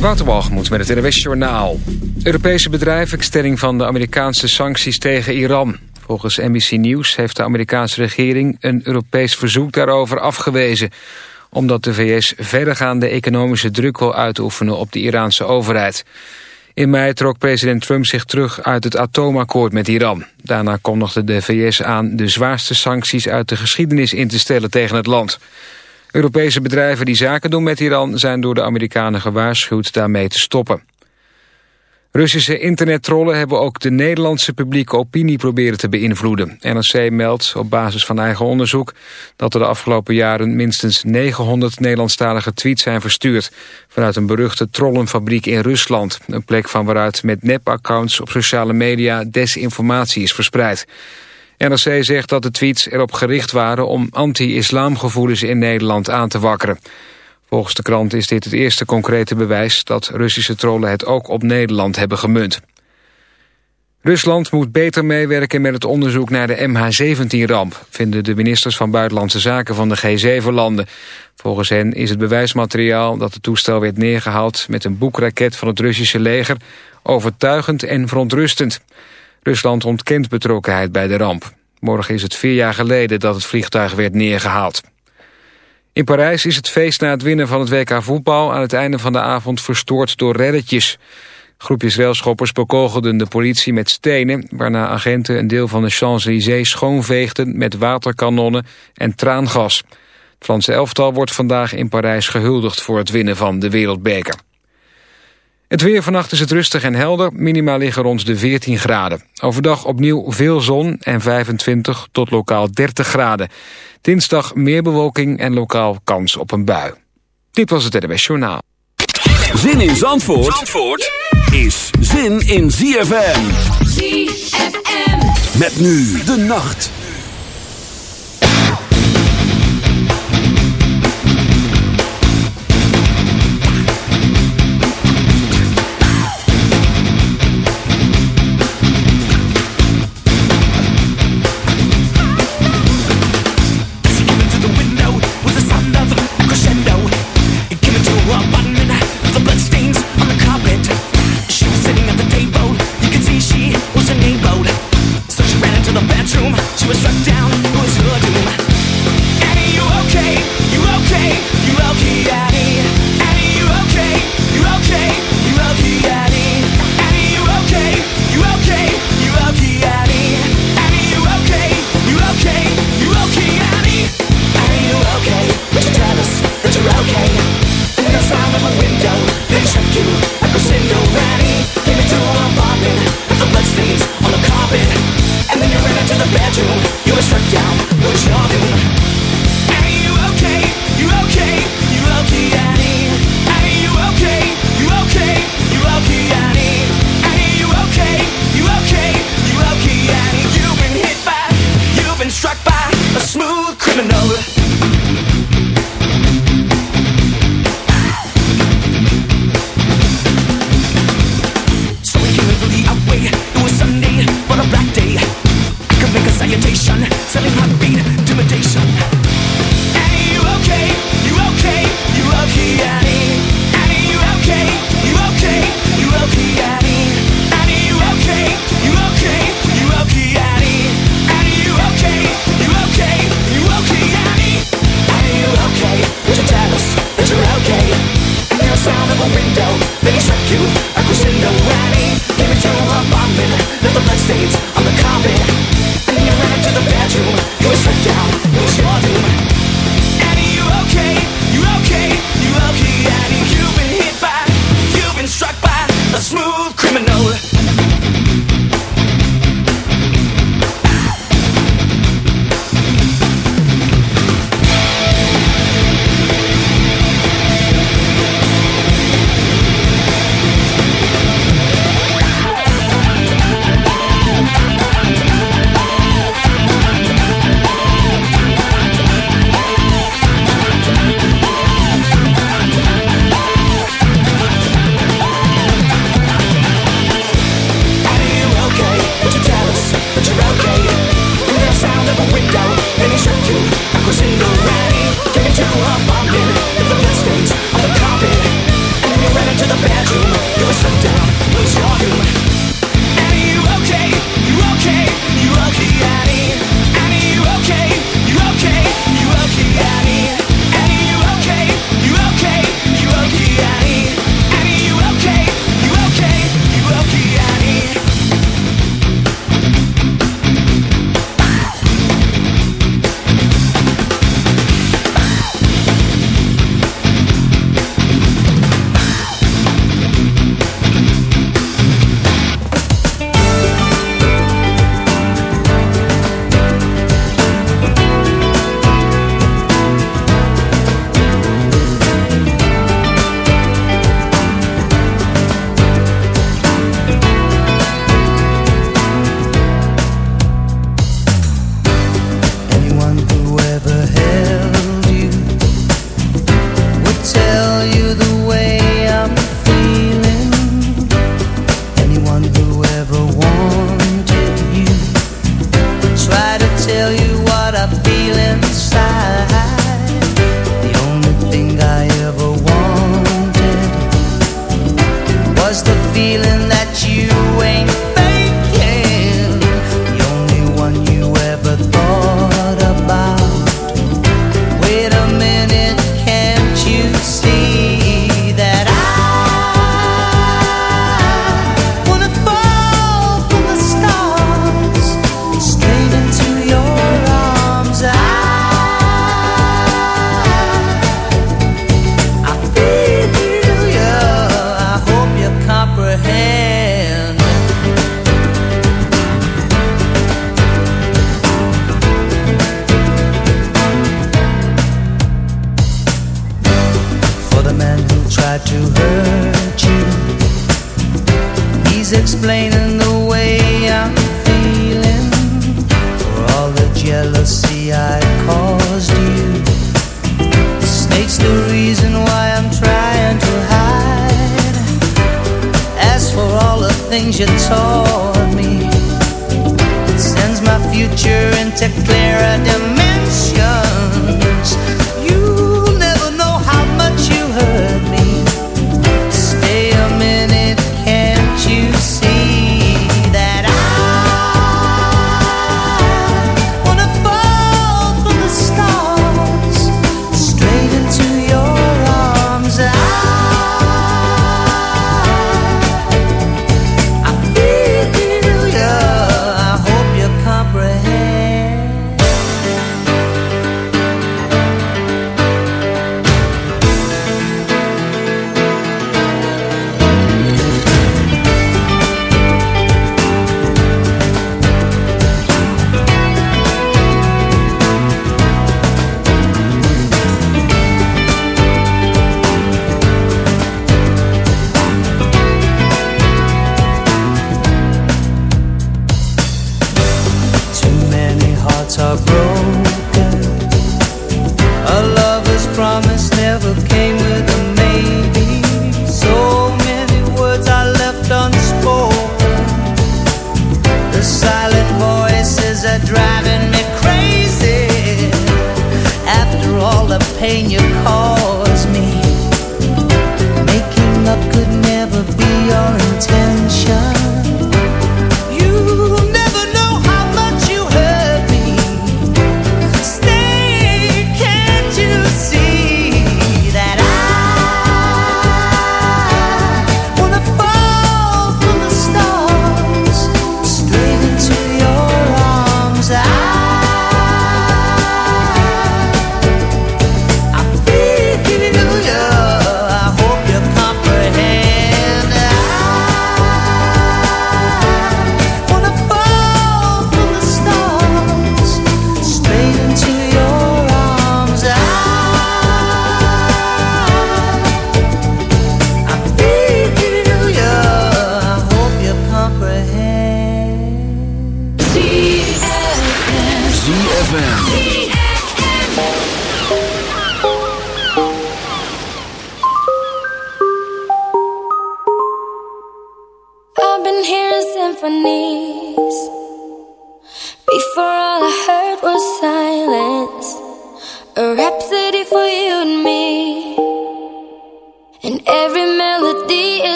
Waterwalgemoed met het NWS Journaal. Europese bedrijvenstelling van de Amerikaanse sancties tegen Iran. Volgens NBC News heeft de Amerikaanse regering een Europees verzoek daarover afgewezen. Omdat de VS verdergaande economische druk wil uitoefenen op de Iraanse overheid. In mei trok president Trump zich terug uit het atoomakkoord met Iran. Daarna kondigde de VS aan de zwaarste sancties uit de geschiedenis in te stellen tegen het land. Europese bedrijven die zaken doen met Iran zijn door de Amerikanen gewaarschuwd daarmee te stoppen. Russische internettrollen hebben ook de Nederlandse publieke opinie proberen te beïnvloeden. NRC meldt op basis van eigen onderzoek dat er de afgelopen jaren minstens 900 Nederlandstalige tweets zijn verstuurd vanuit een beruchte trollenfabriek in Rusland. Een plek van waaruit met nepaccounts op sociale media desinformatie is verspreid. NRC zegt dat de tweets erop gericht waren om anti-islamgevoelens in Nederland aan te wakkeren. Volgens de krant is dit het eerste concrete bewijs dat Russische trollen het ook op Nederland hebben gemunt. Rusland moet beter meewerken met het onderzoek naar de MH17-ramp... vinden de ministers van Buitenlandse Zaken van de G7-landen. Volgens hen is het bewijsmateriaal dat het toestel werd neergehaald... met een boekraket van het Russische leger overtuigend en verontrustend. Rusland ontkent betrokkenheid bij de ramp. Morgen is het vier jaar geleden dat het vliegtuig werd neergehaald. In Parijs is het feest na het winnen van het WK voetbal... aan het einde van de avond verstoord door reddetjes. Groepjes railschoppers bekogelden de politie met stenen... waarna agenten een deel van de Champs-Élysées schoonveegden... met waterkanonnen en traangas. Het Franse elftal wordt vandaag in Parijs gehuldigd... voor het winnen van de wereldbeker. Het weer vannacht is het rustig en helder. Minima liggen rond de 14 graden. Overdag opnieuw veel zon en 25 tot lokaal 30 graden. Dinsdag meer bewolking en lokaal kans op een bui. Dit was het NWS Journaal. Zin in Zandvoort, Zandvoort is zin in ZFM. ZFM. Met nu de nacht.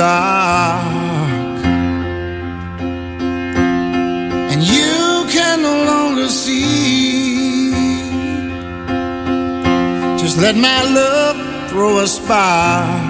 Dark and you can no longer see. Just let my love throw a spark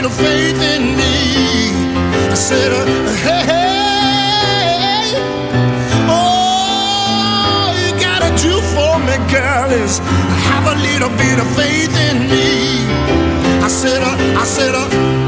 little faith in me. I said, uh, hey, all you gotta do for me, girl, is have a little bit of faith in me. I said, uh, I said, uh,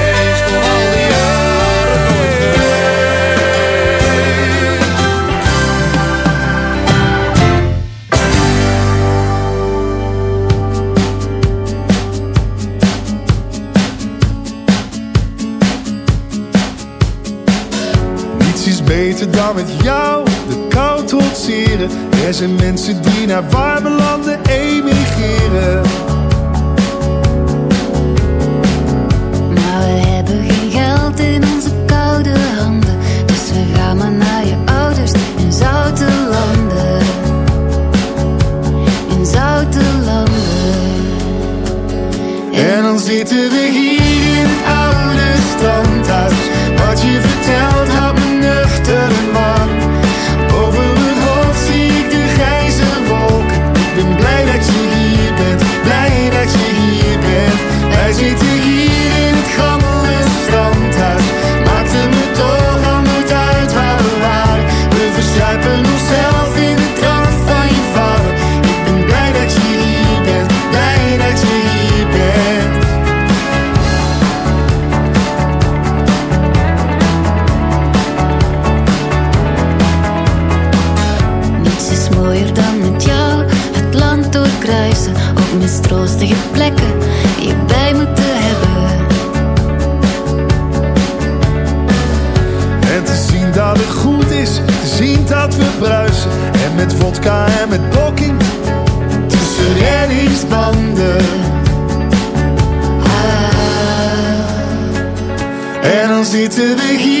zijn mensen die naar warme easy to the heat.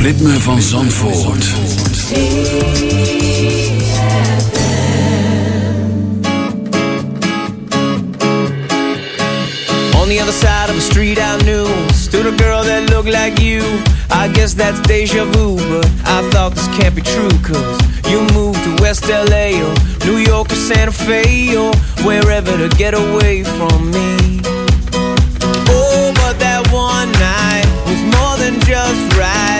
ritme van Zandvoort. On the other side of the street I knew Stood a girl that looked like you. I guess that's deja vu But I thought this can't be true Cause you moved to West LA Or New York or Santa Fe Or wherever to get away from me. Oh, but that one night was more than just right.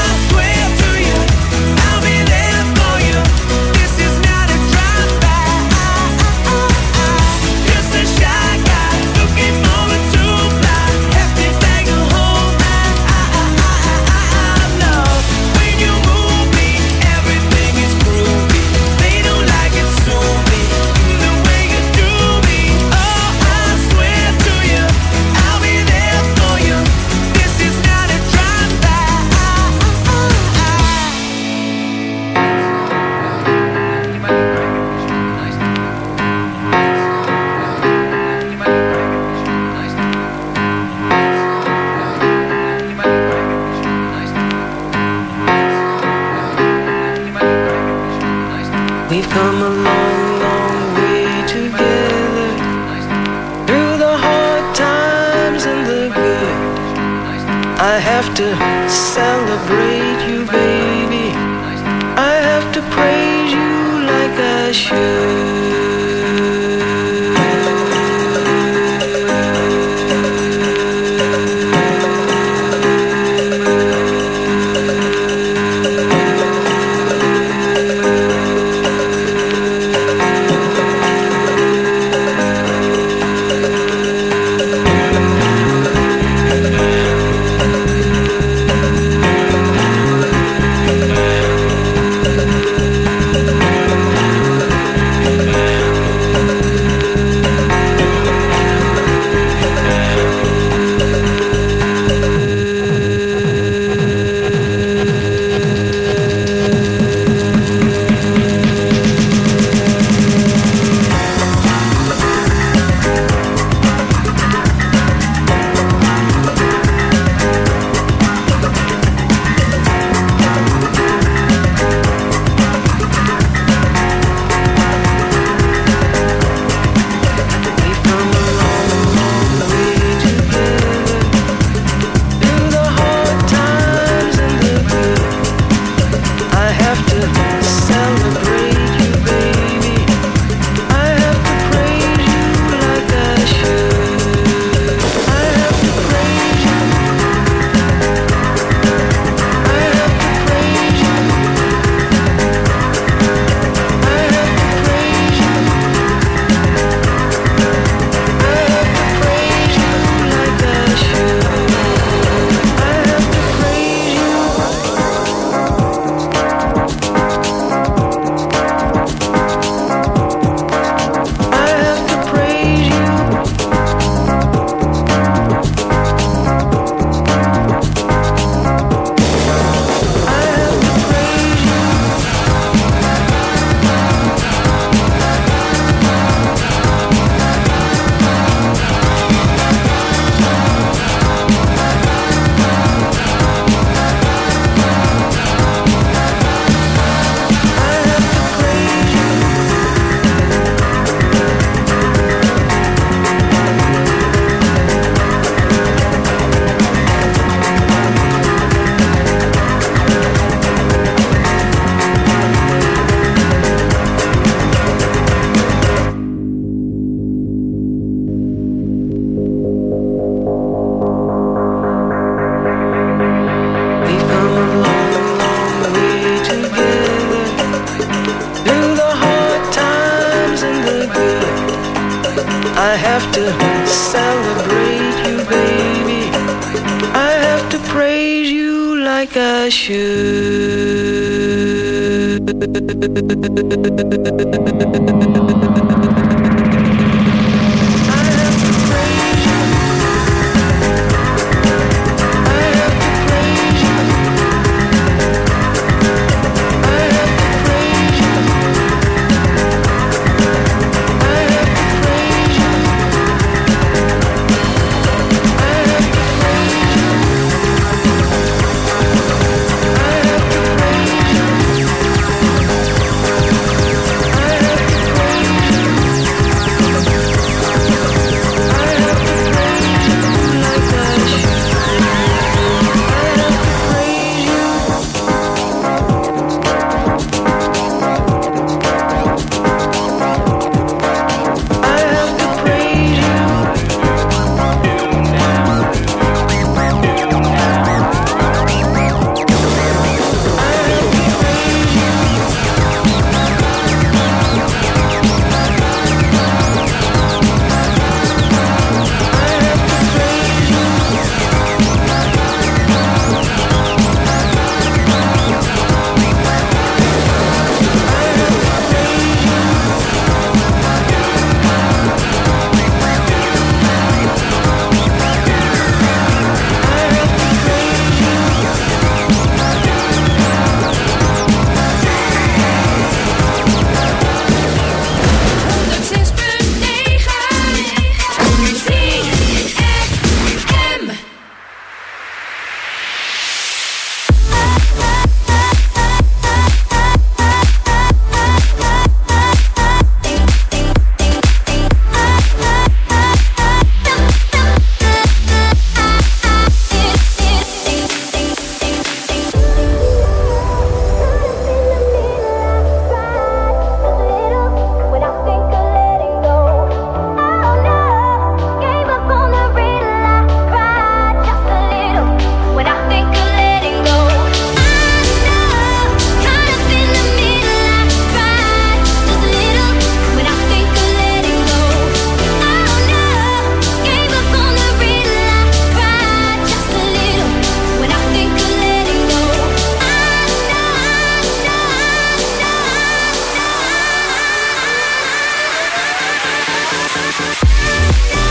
Yeah.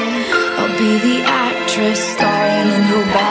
Be the actress starring in your bad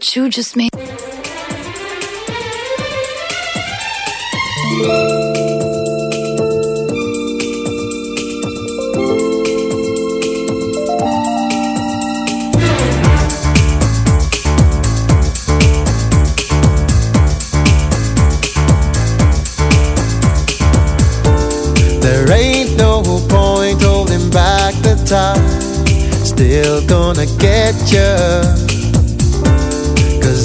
What you just made. There ain't no point holding back the time. Still gonna get you.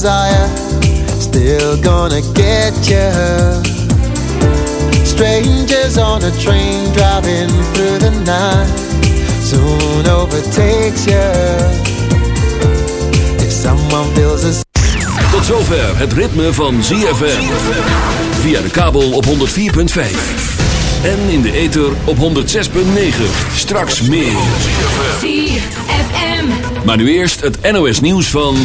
desire. Still gonna get you. Strangers on a train driving through the night soon overtakes you. If someone feels a Tot zover het ritme van ZFM. Via de kabel op 104.5. En in de ether op 106.9. Straks meer. ZFM. Maar nu eerst het NOS nieuws van...